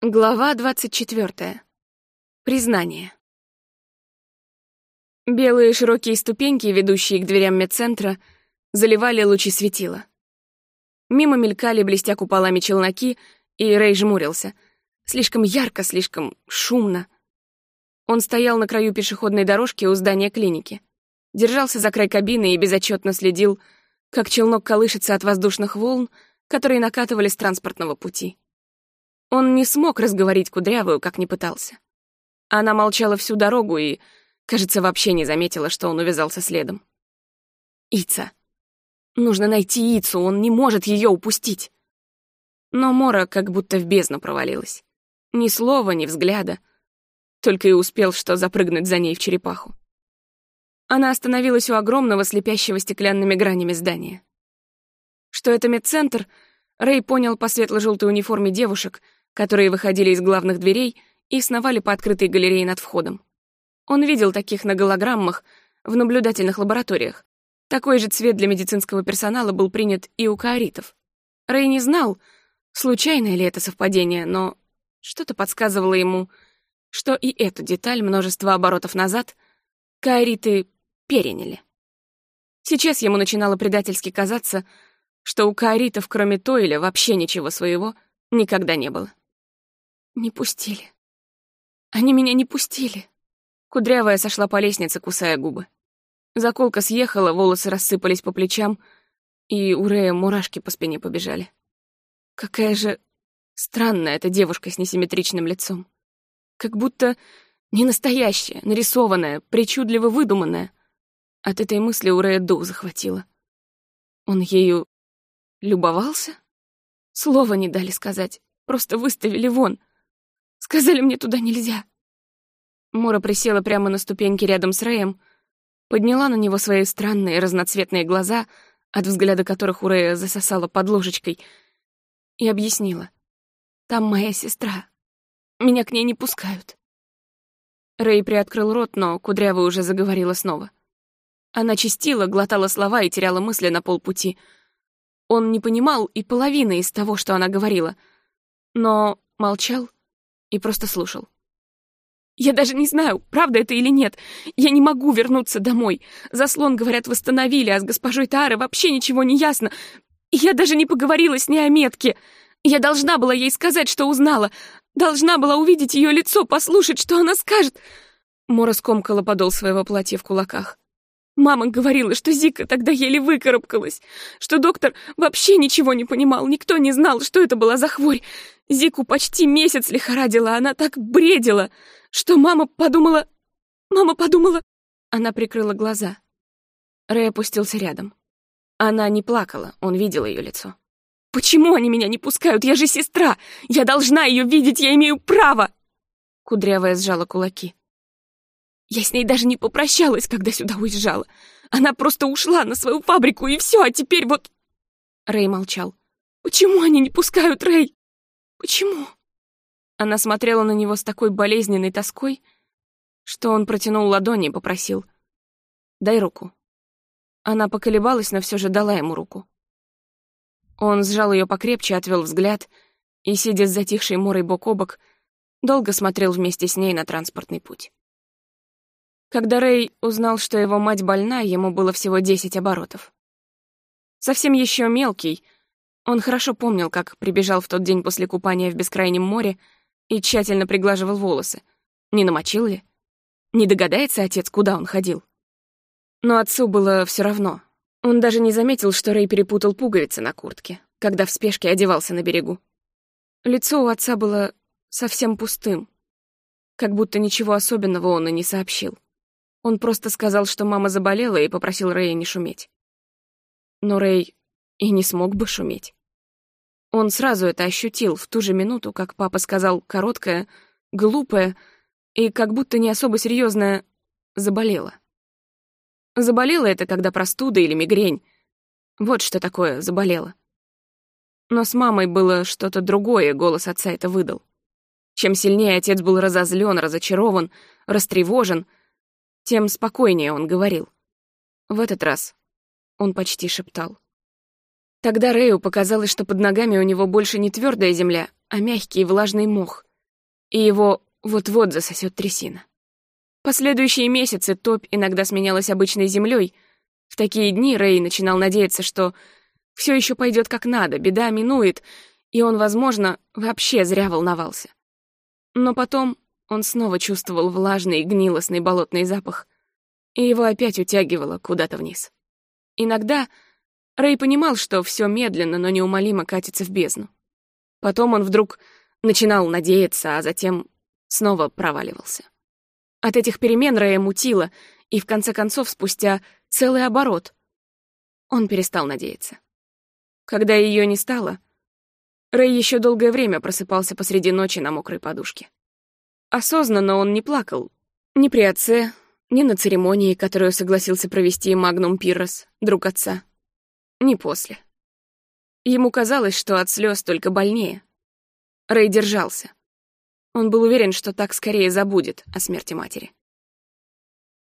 Глава двадцать четвертая. Признание. Белые широкие ступеньки, ведущие к дверям медцентра, заливали лучи светила. Мимо мелькали, блестя куполами челноки, и Рэй жмурился. Слишком ярко, слишком шумно. Он стоял на краю пешеходной дорожки у здания клиники. Держался за край кабины и безотчетно следил, как челнок колышется от воздушных волн, которые накатывали с транспортного пути. Он не смог разговорить Кудрявую, как не пытался. Она молчала всю дорогу и, кажется, вообще не заметила, что он увязался следом. Ица. Нужно найти Ицу, он не может ее упустить. Но Мора как будто в бездну провалилась. Ни слова, ни взгляда. Только и успел, что запрыгнуть за ней в черепаху. Она остановилась у огромного слепящего стеклянными гранями здания. Что это медцентр, Рэй понял по светло-желтой униформе девушек — которые выходили из главных дверей и сновали по открытой галерее над входом. Он видел таких на голограммах в наблюдательных лабораториях. Такой же цвет для медицинского персонала был принят и у каоритов. Рэй не знал, случайное ли это совпадение, но что-то подсказывало ему, что и эту деталь множество оборотов назад каориты переняли. Сейчас ему начинало предательски казаться, что у каоритов, кроме Тойля, вообще ничего своего никогда не было. Не пустили. Они меня не пустили. Кудрявая сошла по лестнице, кусая губы. Заколка съехала, волосы рассыпались по плечам, и у Рея мурашки по спине побежали. Какая же странная эта девушка с несимметричным лицом. Как будто не настоящая, нарисованная, причудливо выдуманная. От этой мысли у Рея дух захватило. Он ею любовался? Слова не дали сказать, просто выставили вон. Сказали, мне туда нельзя. Мора присела прямо на ступеньки рядом с Рэем, подняла на него свои странные разноцветные глаза, от взгляда которых у Рэя засосала под ложечкой, и объяснила. «Там моя сестра. Меня к ней не пускают». Рэй приоткрыл рот, но Кудрявая уже заговорила снова. Она чистила, глотала слова и теряла мысли на полпути. Он не понимал и половины из того, что она говорила, но молчал и просто слушал. «Я даже не знаю, правда это или нет. Я не могу вернуться домой. Заслон, говорят, восстановили, а с госпожой Тары вообще ничего не ясно. Я даже не поговорила с ней о метке. Я должна была ей сказать, что узнала. Должна была увидеть ее лицо, послушать, что она скажет». Мора скомкала подол своего платья в кулаках. Мама говорила, что Зика тогда еле выкарабкалась, что доктор вообще ничего не понимал, никто не знал, что это была за хворь. Зику почти месяц лихорадила, она так бредила, что мама подумала... Мама подумала... Она прикрыла глаза. Рэй опустился рядом. Она не плакала, он видел ее лицо. «Почему они меня не пускают? Я же сестра! Я должна ее видеть, я имею право!» Кудрявая сжала кулаки. Я с ней даже не попрощалась, когда сюда уезжала. Она просто ушла на свою фабрику, и все, а теперь вот...» Рэй молчал. «Почему они не пускают Рэй? Почему?» Она смотрела на него с такой болезненной тоской, что он протянул ладони и попросил. «Дай руку». Она поколебалась, но все же дала ему руку. Он сжал ее покрепче, отвел взгляд и, сидя с затихшей Морой бок о бок, долго смотрел вместе с ней на транспортный путь. Когда Рэй узнал, что его мать больна, ему было всего десять оборотов. Совсем еще мелкий — он хорошо помнил, как прибежал в тот день после купания в бескрайнем море и тщательно приглаживал волосы. Не намочил ли? Не догадается отец, куда он ходил? Но отцу было все равно. Он даже не заметил, что Рэй перепутал пуговицы на куртке, когда в спешке одевался на берегу. Лицо у отца было совсем пустым, как будто ничего особенного он и не сообщил. Он просто сказал, что мама заболела, и попросил Рэя не шуметь. Но Рэй и не смог бы шуметь. Он сразу это ощутил в ту же минуту, как папа сказал короткое, глупое и как будто не особо серьезное «заболела». Заболела это, когда простуда или мигрень. Вот что такое «заболела». Но с мамой было что-то другое, голос отца это выдал. Чем сильнее отец был разозлен, разочарован, растревожен, тем спокойнее он говорил. В этот раз он почти шептал. Тогда Рэю показалось, что под ногами у него больше не твердая земля, а мягкий влажный мох, и его вот-вот засосет трясина. Последующие месяцы топь иногда сменялась обычной землей. В такие дни Рэй начинал надеяться, что все еще пойдет как надо, беда минует, и он, возможно, вообще зря волновался. Но потом он снова чувствовал влажный, гнилостный болотный запах, и его опять утягивало куда-то вниз. Иногда Рэй понимал, что все медленно, но неумолимо катится в бездну. Потом он вдруг начинал надеяться, а затем снова проваливался. От этих перемен Рэя мутило, и в конце концов, спустя целый оборот, он перестал надеяться. Когда ее не стало, Рэй еще долгое время просыпался посреди ночи на мокрой подушке. Осознанно он не плакал. Ни при отце, ни на церемонии, которую согласился провести Магнум Пиррос, друг отца. Ни после. Ему казалось, что от слез только больнее. Рэй держался. Он был уверен, что так скорее забудет о смерти матери.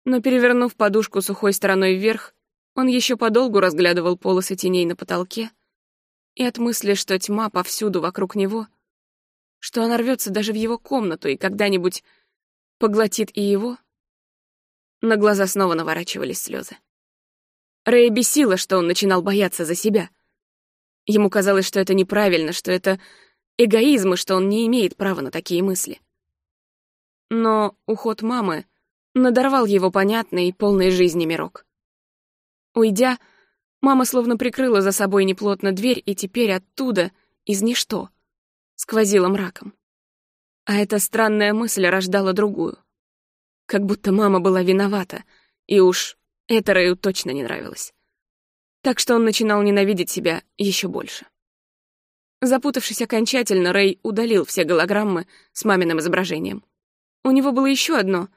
Но перевернув подушку сухой стороной вверх, он еще подолгу разглядывал полосы теней на потолке, и от мысли, что тьма повсюду вокруг него, что она рвется даже в его комнату и когда-нибудь поглотит и его, на глаза снова наворачивались слезы. Рэя бесило, что он начинал бояться за себя. Ему казалось, что это неправильно, что это эгоизм и что он не имеет права на такие мысли. Но уход мамы надорвал его понятный и полный жизни мирок. Уйдя, Мама словно прикрыла за собой неплотно дверь, и теперь оттуда, из ничто, сквозила мраком. А эта странная мысль рождала другую. Как будто мама была виновата, и уж это Рэю точно не нравилось. Так что он начинал ненавидеть себя еще больше. Запутавшись окончательно, Рэй удалил все голограммы с маминым изображением. У него было еще одно,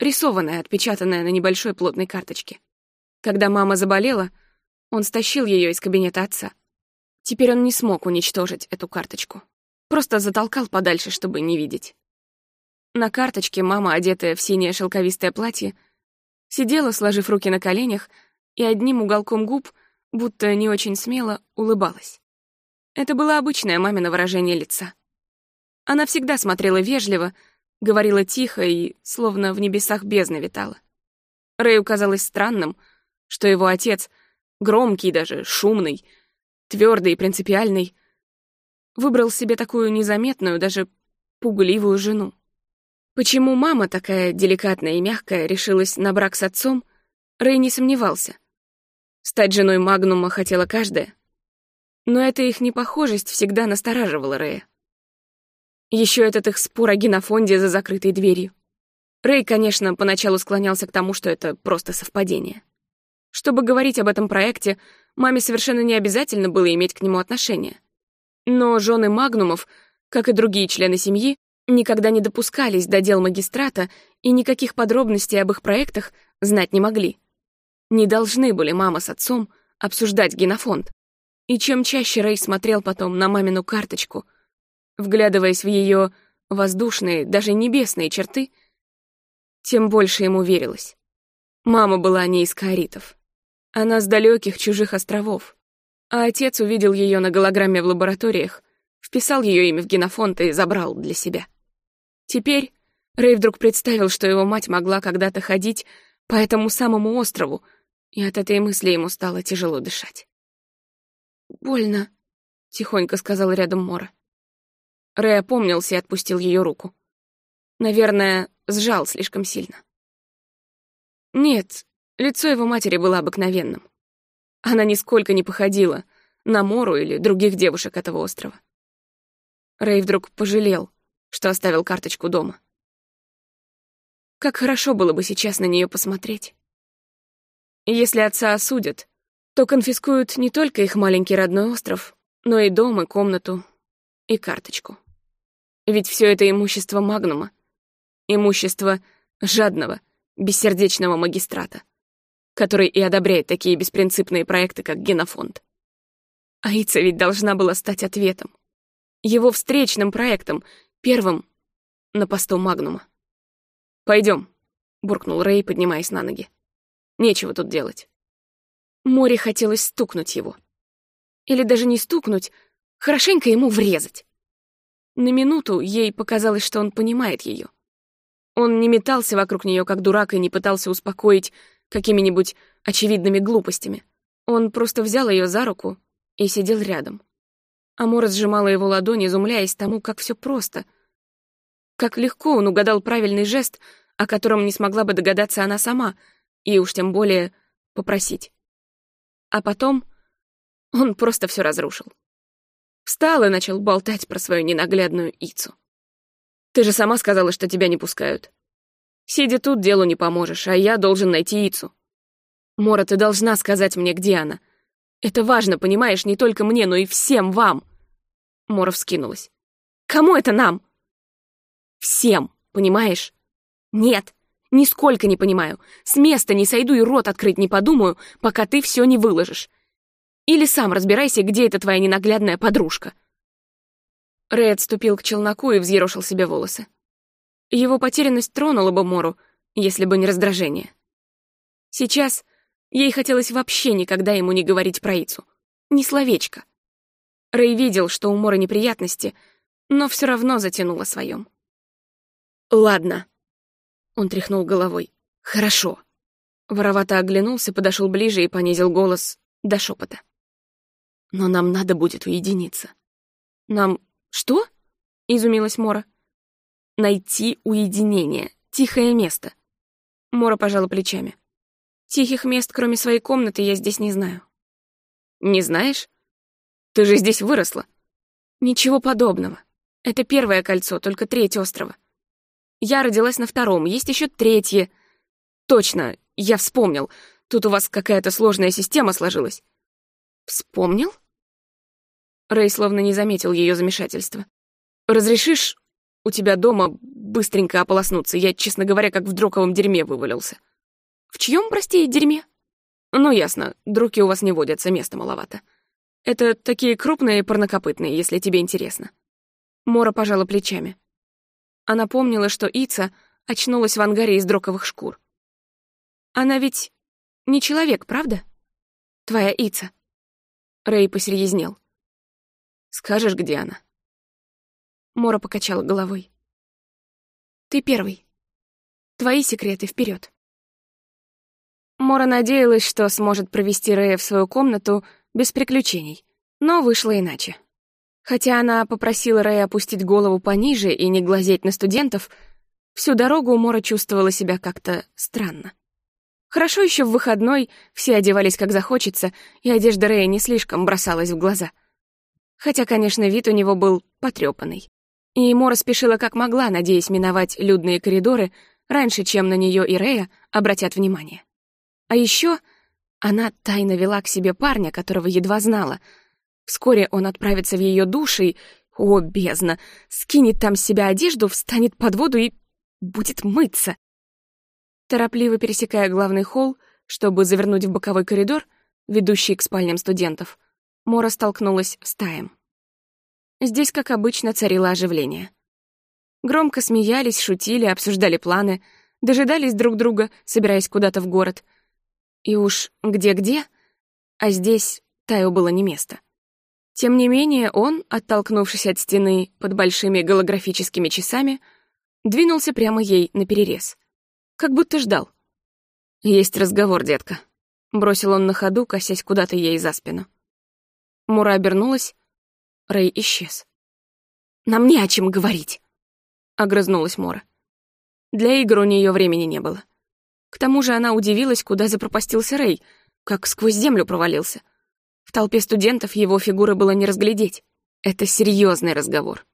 рисованное, отпечатанное на небольшой плотной карточке. Когда мама заболела — он стащил ее из кабинета отца. Теперь он не смог уничтожить эту карточку. Просто затолкал подальше, чтобы не видеть. На карточке мама, одетая в синее шелковистое платье, сидела, сложив руки на коленях, и одним уголком губ, будто не очень смело, улыбалась. Это было обычное мамино выражение лица. Она всегда смотрела вежливо, говорила тихо и словно в небесах бездны витала. Рэю казалось странным, что его отец — громкий даже, шумный, твердый и принципиальный, выбрал себе такую незаметную, даже пугливую жену. Почему мама такая деликатная и мягкая решилась на брак с отцом, Рэй не сомневался. Стать женой Магнума хотела каждая. Но эта их непохожесть всегда настораживала Рэя. Еще этот их спор о генофонде за закрытой дверью. Рэй, конечно, поначалу склонялся к тому, что это просто совпадение. Чтобы говорить об этом проекте, маме совершенно не обязательно было иметь к нему отношение. Но жены Магнумов, как и другие члены семьи, никогда не допускались до дел магистрата и никаких подробностей об их проектах знать не могли. Не должны были мама с отцом обсуждать генофонд. И чем чаще Рэй смотрел потом на мамину карточку, вглядываясь в ее воздушные, даже небесные черты, тем больше ему верилось. Мама была не из каоритов. Она с далеких чужих островов. А отец увидел ее на голограмме в лабораториях, вписал ее имя в генофонд и забрал для себя. Теперь Рэй вдруг представил, что его мать могла когда-то ходить по этому самому острову, и от этой мысли ему стало тяжело дышать. «Больно», — тихонько сказал рядом Мора. Рэй опомнился и отпустил ее руку. Наверное, сжал слишком сильно. «Нет, Лицо его матери было обыкновенным. Она нисколько не походила на Мору или других девушек этого острова. Рэй вдруг пожалел, что оставил карточку дома. Как хорошо было бы сейчас на нее посмотреть. Если отца осудят, то конфискуют не только их маленький родной остров, но и дом, и комнату, и карточку. Ведь все это имущество Магнума, имущество жадного, бессердечного магистрата который и одобряет такие беспринципные проекты, как генофонд. Аица ведь должна была стать ответом. Его встречным проектом, первым на посту Магнума. Пойдем, буркнул Рэй, поднимаясь на ноги. Нечего тут делать. Море хотелось стукнуть его. Или даже не стукнуть, хорошенько ему врезать. На минуту ей показалось, что он понимает ее. Он не метался вокруг нее как дурак и не пытался успокоить какими-нибудь очевидными глупостями. Он просто взял ее за руку и сидел рядом. Амора сжимала его ладонь, изумляясь тому, как все просто. Как легко он угадал правильный жест, о котором не смогла бы догадаться она сама, и уж тем более попросить. А потом он просто все разрушил. Встал и начал болтать про свою ненаглядную Ицу. «Ты же сама сказала, что тебя не пускают. Сидя тут, делу не поможешь, а я должен найти Ицу. Мора, ты должна сказать мне, где она. Это важно, понимаешь, не только мне, но и всем вам!» Мора вскинулась. «Кому это нам?» «Всем, понимаешь?» «Нет, нисколько не понимаю. С места не сойду и рот открыть не подумаю, пока ты все не выложишь. Или сам разбирайся, где эта твоя ненаглядная подружка». Рэй отступил к челноку и взъерошил себе волосы. Его потерянность тронула бы Мору, если бы не раздражение. Сейчас ей хотелось вообще никогда ему не говорить про Ицу. Ни словечко. Рэй видел, что у Моры неприятности, но все равно затянул о своем. «Ладно», он тряхнул головой. «Хорошо». Воровато оглянулся, подошел ближе и понизил голос до шепота. «Но нам надо будет уединиться». «Нам что?» — изумилась Мора. «Найти уединение, тихое место». Мора пожала плечами. «Тихих мест, кроме своей комнаты, я здесь не знаю». «Не знаешь? Ты же здесь выросла». «Ничего подобного. Это первое кольцо, только треть острова. Я родилась на втором, есть еще третье. Точно, я вспомнил. Тут у вас какая-то сложная система сложилась. Вспомнил? Рэй словно не заметил ее замешательства. Разрешишь у тебя дома быстренько ополоснуться? Я, честно говоря, как в дроковом дерьме вывалился. В чьем, прости, дерьме? Ну, ясно, друки у вас не водятся, места маловато. Это такие крупные парнокопытные, если тебе интересно. Мора пожала плечами. Она помнила, что Ица очнулась в ангаре из дроковых шкур. Она ведь не человек, правда? Твоя Ица. Рэй посерьезнел. Скажешь, где она? Мора покачала головой. Ты первый. Твои секреты вперед. Мора надеялась, что сможет провести Рэя в свою комнату без приключений, но вышло иначе. Хотя она попросила Рэя опустить голову пониже и не глазеть на студентов, всю дорогу Мора чувствовала себя как-то странно. Хорошо еще в выходной все одевались как захочется, и одежда Рэя не слишком бросалась в глаза. Хотя, конечно, вид у него был потрепанный. И Мора спешила как могла, надеясь миновать людные коридоры раньше, чем на нее и Рэя обратят внимание. А еще она тайно вела к себе парня, которого едва знала — Вскоре он отправится в ее душ и, о, бездна, скинет там с себя одежду, встанет под воду и будет мыться. Торопливо пересекая главный холл, чтобы завернуть в боковой коридор, ведущий к спальням студентов, Мора столкнулась с Таем. Здесь, как обычно, царило оживление. Громко смеялись, шутили, обсуждали планы, дожидались друг друга, собираясь куда-то в город. И уж где-где, а здесь Таю было не место. Тем не менее, он, оттолкнувшись от стены под большими голографическими часами, двинулся прямо ей на перерез, как будто ждал. «Есть разговор, детка», — бросил он на ходу, косясь куда-то ей за спину. Мура обернулась, Рэй исчез. «Нам не о чем говорить», — огрызнулась Мора. Для игр у нее времени не было. К тому же она удивилась, куда запропастился Рэй, как сквозь землю провалился — в толпе студентов его фигуры было не разглядеть. Это серьезный разговор.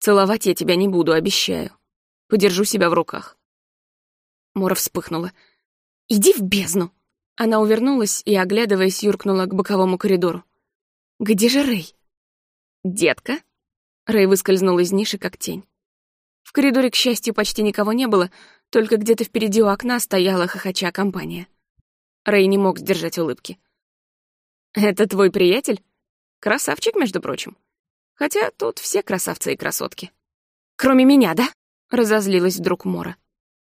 Целовать я тебя не буду, обещаю. Подержу себя в руках. Мора вспыхнула. «Иди в бездну!» Она увернулась и, оглядываясь, юркнула к боковому коридору. «Где же Рэй?» «Детка?» Рэй выскользнул из ниши, как тень. В коридоре, к счастью, почти никого не было, только где-то впереди у окна стояла хохоча компания. Рэй не мог сдержать улыбки. «Это твой приятель? Красавчик, между прочим. Хотя тут все красавцы и красотки». «Кроме меня, да?» — разозлилась вдруг Мора.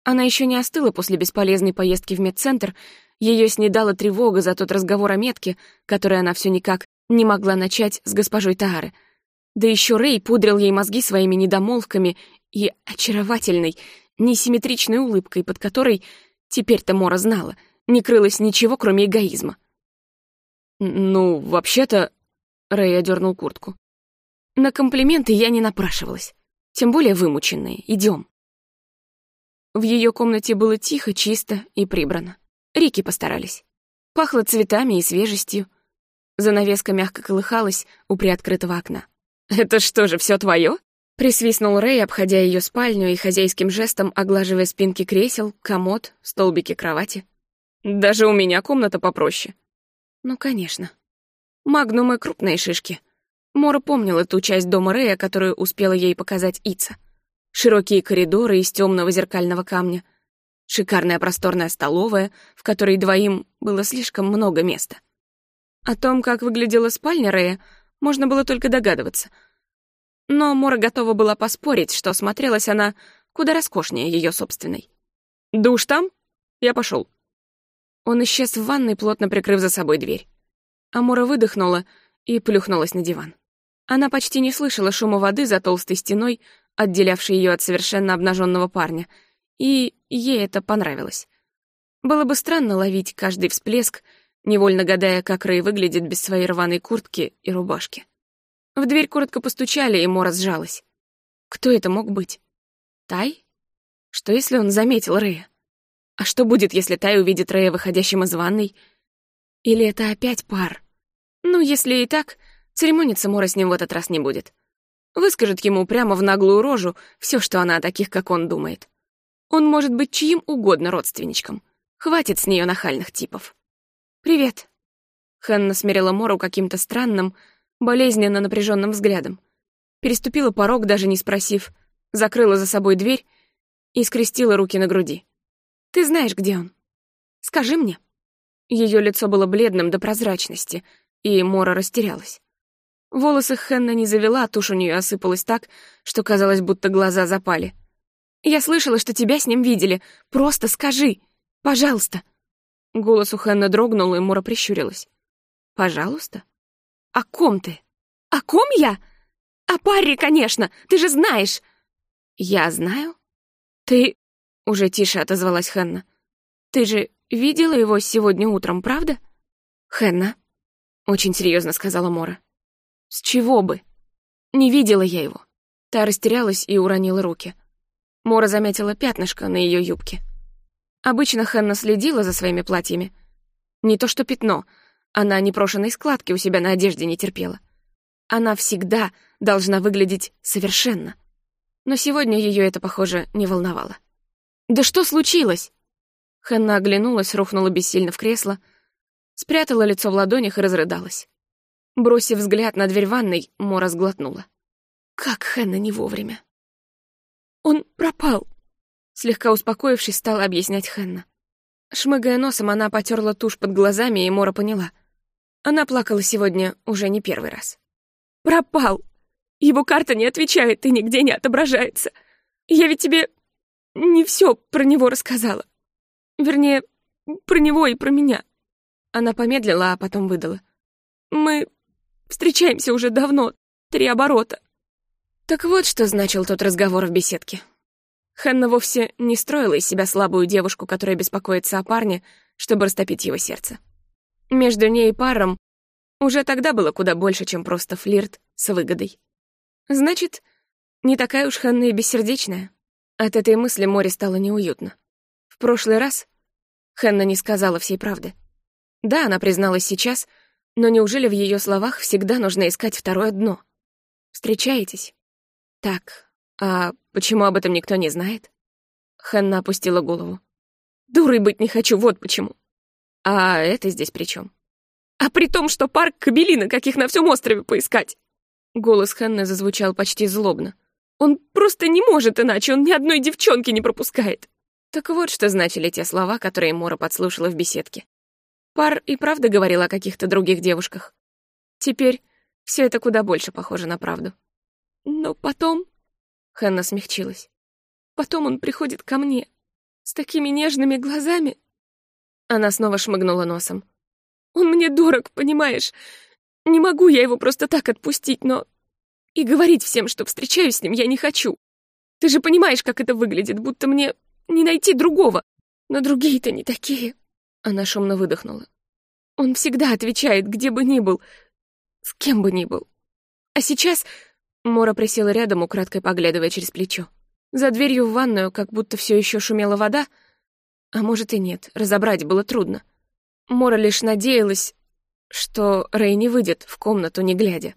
Она еще не остыла после бесполезной поездки в медцентр, ее снедала тревога за тот разговор о метке, который она все никак не могла начать с госпожой Таары. Да еще Рэй пудрил ей мозги своими недомолвками и очаровательной, несимметричной улыбкой, под которой, теперь-то Мора знала, не крылось ничего, кроме эгоизма. «Ну, вообще-то...» — Рэй одернул куртку. «На комплименты я не напрашивалась, тем более вымученные. Идем. В ее комнате было тихо, чисто и прибрано. Рики постарались. Пахло цветами и свежестью. Занавеска мягко колыхалась у приоткрытого окна. «Это что же, все твое? Присвистнул Рэй, обходя ее спальню и хозяйским жестом оглаживая спинки кресел, комод, столбики кровати. «Даже у меня комната попроще». «Ну, конечно. Магнумы — крупные шишки». Мора помнила ту часть дома Рэя, которую успела ей показать Ица. Широкие коридоры из темного зеркального камня, шикарная просторная столовая, в которой двоим было слишком много места. О том, как выглядела спальня Рэя, можно было только догадываться. Но Мора готова была поспорить, что смотрелась она куда роскошнее ее собственной. «Душ там? Я пошел. Он исчез в ванной, плотно прикрыв за собой дверь. А Мора выдохнула и плюхнулась на диван. Она почти не слышала шума воды за толстой стеной, отделявшей ее от совершенно обнаженного парня, и ей это понравилось. Было бы странно ловить каждый всплеск, невольно гадая, как Рэй выглядит без своей рваной куртки и рубашки. В дверь коротко постучали, и Мора сжалась. Кто это мог быть? Тай? Что, если он заметил Рэя? А что будет, если Тай увидит Рэя выходящим из ванной? Или это опять пар? Ну, если и так, церемониться Мора с ним в этот раз не будет. Выскажет ему прямо в наглую рожу все, что она о таких, как он, думает. Он может быть чьим угодно родственничком. Хватит с нее нахальных типов. «Привет». Ханна смерила Мору каким-то странным, болезненно напряженным взглядом. Переступила порог, даже не спросив, закрыла за собой дверь и скрестила руки на груди. «Ты знаешь, где он? Скажи мне». Ее лицо было бледным до прозрачности, и Мора растерялась. Волосы Хенна не завела, тушь у нее осыпалась так, что казалось, будто глаза запали. «Я слышала, что тебя с ним видели. Просто скажи. Пожалуйста». Голос у Хенна дрогнул, и Мора прищурилась. «Пожалуйста? О ком ты? О ком я? О паре, конечно, ты же знаешь!» «Я знаю? Ты...» — уже тише отозвалась Хенна. «Ты же видела его сегодня утром, правда?» «Хенна», — очень серьезно сказала Мора. С чего бы? Не видела я его. Та растерялась и уронила руки. Мора заметила пятнышко на ее юбке. Обычно Хенна следила за своими платьями. Не то что пятно, она непрошенной складки у себя на одежде не терпела. Она всегда должна выглядеть совершенно. Но сегодня ее это, похоже, не волновало. «Да что случилось?» Хенна оглянулась, рухнула бессильно в кресло, спрятала лицо в ладонях и разрыдалась. Бросив взгляд на дверь ванной, Мора сглотнула. Как Хэнна не вовремя. «Он пропал!» Слегка успокоившись, стала объяснять Хэнна. Шмыгая носом, она потерла тушь под глазами, и Мора поняла. Она плакала сегодня уже не первый раз. «Пропал! Его карта не отвечает и нигде не отображается. Я ведь тебе не все про него рассказала. Вернее, про него и про меня». Она помедлила, а потом выдала. «Мы Встречаемся уже давно, три оборота». Так вот, что значил тот разговор в беседке. Ханна вовсе не строила из себя слабую девушку, которая беспокоится о парне, чтобы растопить его сердце. Между ней и паром уже тогда было куда больше, чем просто флирт с выгодой. Значит, не такая уж Ханна и бессердечная. От этой мысли море стало неуютно. В прошлый раз Ханна не сказала всей правды. Да, она призналась сейчас — но неужели в ее словах всегда нужно искать второе дно? Встречаетесь? Так, а почему об этом никто не знает? Ханна опустила голову. Дурой быть не хочу, вот почему. А это здесь при чем? А при том, что парк Кабелина, каких на всем острове поискать. Голос Ханны зазвучал почти злобно. Он просто не может иначе, он ни одной девчонки не пропускает. Так вот, что значили те слова, которые Мора подслушала в беседке. Пар и правда говорил о каких-то других девушках. Теперь все это куда больше похоже на правду. Но потом... Ханна смягчилась. Потом он приходит ко мне с такими нежными глазами. Она снова шмыгнула носом. Он мне дорог, понимаешь? Не могу я его просто так отпустить, но... И говорить всем, что встречаюсь с ним, я не хочу. Ты же понимаешь, как это выглядит, будто мне не найти другого. Но другие-то не такие. Она шумно выдохнула. Он всегда отвечает, где бы ни был, с кем бы ни был. А сейчас... Мора присела рядом, украдкой поглядывая через плечо. За дверью в ванную как будто все еще шумела вода, а может и нет, разобрать было трудно. Мора лишь надеялась, что Рэй не выйдет в комнату, не глядя.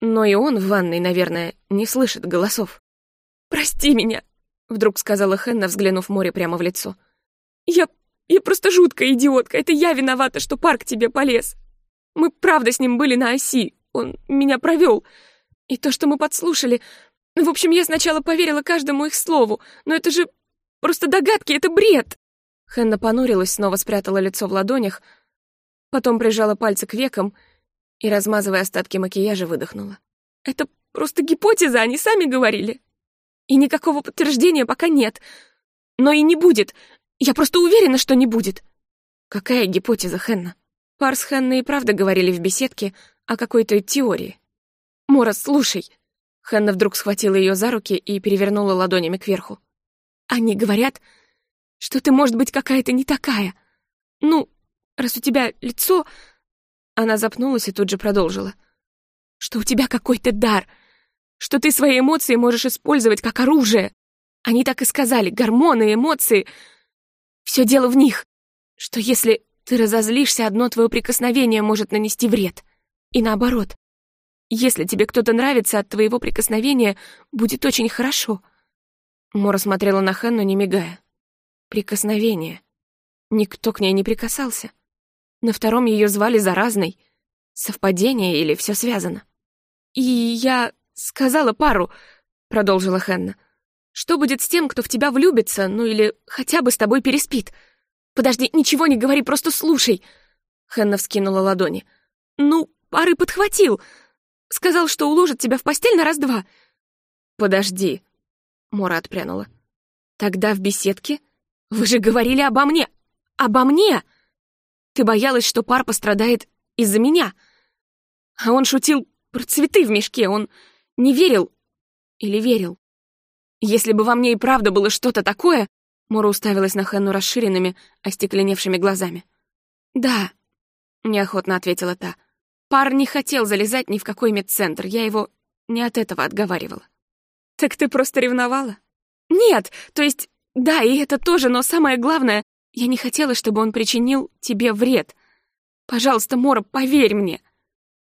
Но и он в ванной, наверное, не слышит голосов. «Прости меня», — вдруг сказала Хенна, взглянув море прямо в лицо. «Я... я просто жуткая идиотка. Это я виновата, что парк тебе полез. Мы правда с ним были на оси. Он меня провел. И то, что мы подслушали... В общем, я сначала поверила каждому их слову, но это же просто догадки, это бред!» Хенна понурилась, снова спрятала лицо в ладонях, потом прижала пальцы к векам и, размазывая остатки макияжа, выдохнула. «Это просто гипотеза, они сами говорили. И никакого подтверждения пока нет. Но и не будет. Я просто уверена, что не будет». «Какая гипотеза, Хенна?» Парс Хенна и правда говорили в беседке о какой-то теории. «Мора, слушай!» Хенна вдруг схватила ее за руки и перевернула ладонями кверху. «Они говорят, что ты, может быть, какая-то не такая. Ну, раз у тебя лицо...» Она запнулась и тут же продолжила. «Что у тебя какой-то дар, что ты свои эмоции можешь использовать как оружие. Они так и сказали, гормоны, эмоции. Все дело в них. Что если ты разозлишься, одно твое прикосновение может нанести вред. И наоборот. Если тебе кто-то нравится, от твоего прикосновения будет очень хорошо. Мора смотрела на Хенну, не мигая. Прикосновение. Никто к ней не прикасался. На втором ее звали заразной. Совпадение или все связано? И я сказала пару, продолжила Хенна. Что будет с тем, кто в тебя влюбится, ну или хотя бы с тобой переспит? Подожди, ничего не говори, просто слушай. Хенна вскинула ладони. Ну, пары подхватил. Сказал, что уложит тебя в постель на раз-два. Подожди. Мора отпрянула. Тогда в беседке вы же говорили обо мне. Обо мне! Ты боялась, что пар пострадает из-за меня. А он шутил про цветы в мешке. Он не верил. Или верил. Если бы во мне и правда было что-то такое... Мора уставилась на Хенну расширенными, остекленевшими глазами. «Да», — неохотно ответила та. «Пар не хотел залезать ни в какой медцентр, я его не от этого отговаривала». «Так ты просто ревновала?» «Нет, то есть да, и это тоже, но самое главное, я не хотела, чтобы он причинил тебе вред. Пожалуйста, Мора, поверь мне.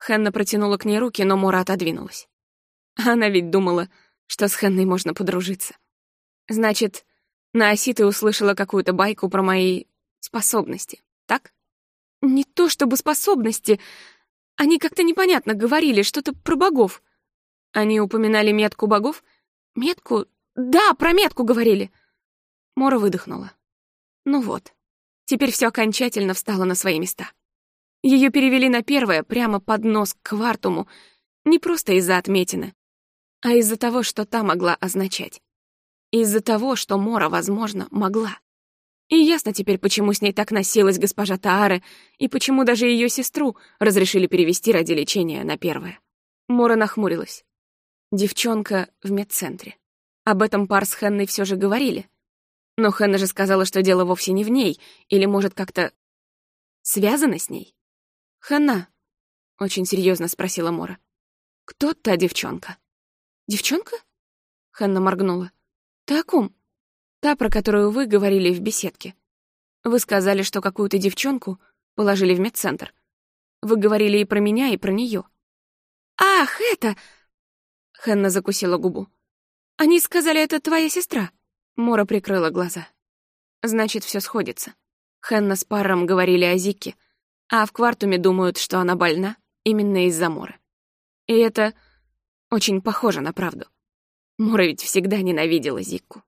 Хенна протянула к ней руки, но Мора отодвинулась. Она ведь думала, что с Хенной можно подружиться. Значит, на оси ты услышала какую-то байку про мои способности, так? Не то чтобы способности. Они как-то непонятно говорили, что-то про богов. Они упоминали метку богов? Метку? Да, про метку говорили. Мора выдохнула. Ну вот, теперь все окончательно встало на свои места. Ее перевели на первое, прямо под нос к квартуму, не просто из-за отметины, а из-за того, что та могла означать. Из-за того, что Мора, возможно, могла. И ясно теперь, почему с ней так носилась госпожа Тааре, и почему даже ее сестру разрешили перевести ради лечения на первое. Мора нахмурилась. Девчонка в медцентре. Об этом пар с Хенной все же говорили. Но Хэнна же сказала, что дело вовсе не в ней, или, может, как-то связано с ней. «Хэнна», — очень серьезно спросила Мора, — «кто та девчонка?» «Девчонка?» — Хэнна моргнула. «Ты о ком?» «Та, про которую вы говорили в беседке. Вы сказали, что какую-то девчонку положили в медцентр. Вы говорили и про меня, и про нее. «Ах, это...» Хэнна закусила губу. «Они сказали, это твоя сестра». Мора прикрыла глаза. Значит, все сходится. Хенна с Парром говорили о Зикке, а в Квартуме думают, что она больна именно из-за Моры. И это очень похоже на правду. Мора ведь всегда ненавидела Зикку.